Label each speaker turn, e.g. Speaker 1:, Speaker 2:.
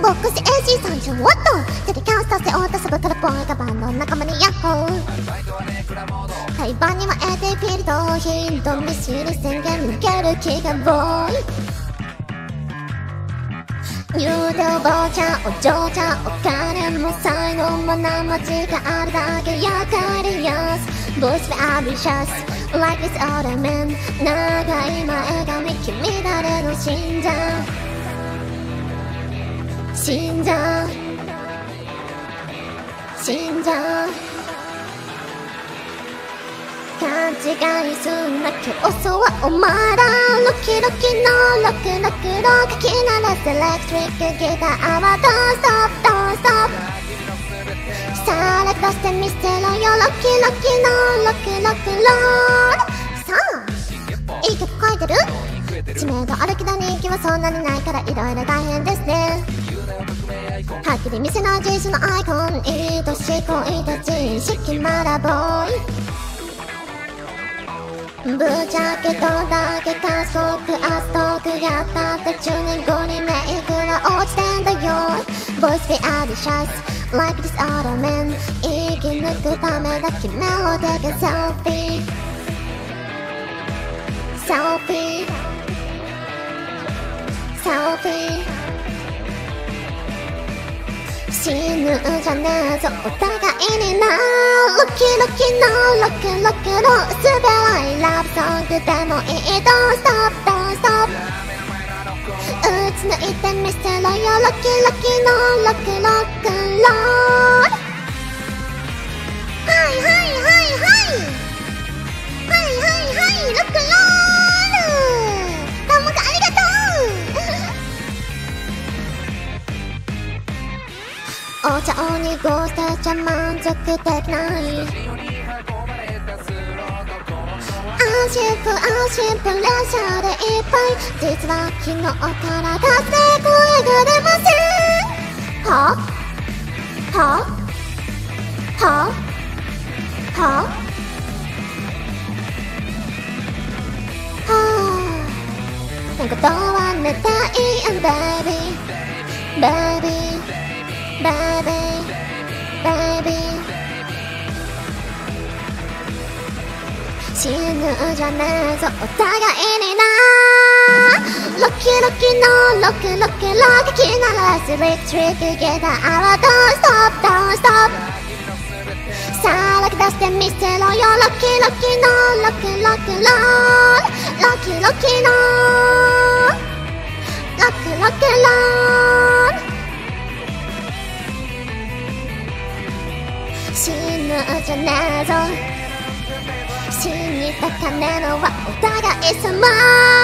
Speaker 1: 耳だボックス AC30 ワットテレキャスさせオートサブトラポイカバンの仲間にヤッホー廃盤には AT フィールドヒント見知り宣言抜ける気がボーイ言うておばあちゃんお嬢ちゃんお金も才能も生地があるだけやかりやす Voice be ambitious Like this other man. 長い信者信者勘違いすんな競争はお前らロキロキのロクロクロ書き鳴らすエレクトリックギターは Don't stop don't stop さあレクしてみせろよロキロキのロクロクロさあいい曲書いてる知名度あるけど人気はそんなにないから色々大変ですねはっきり見せないジーズのアイコンいい年恋たち意識まだボーイ。ぶっちゃけどだけ加速アストークやったって10年後にメイクが落ちてんだよ。Voice be ambitious Like this other man 生き抜くためだ君を take a selfie Selfie Selfie 死ぬじゃねえぞお互いになロキロキのロックロックの薄べらいラブソングでもいい Don't stop don't stop 打ち抜いてみせろよロキロキのロックロックローお茶を濁してちゃ満足できない。安心不安心プレッシャーでいっぱい。実は昨日からだって声が出ません。は？は？は？は？はなんかとは寝たいん baby baby baby ぬじゃねえぞ。お互いにな。ロキロキのロクロクロク聞き鳴らすエレクトリックギターは Don't stop don't stop さあロキ出してみせろよロキロキのロクロクロロキロキのロクロクロ死ぬじゃねえぞ死にたかねのはお互い様。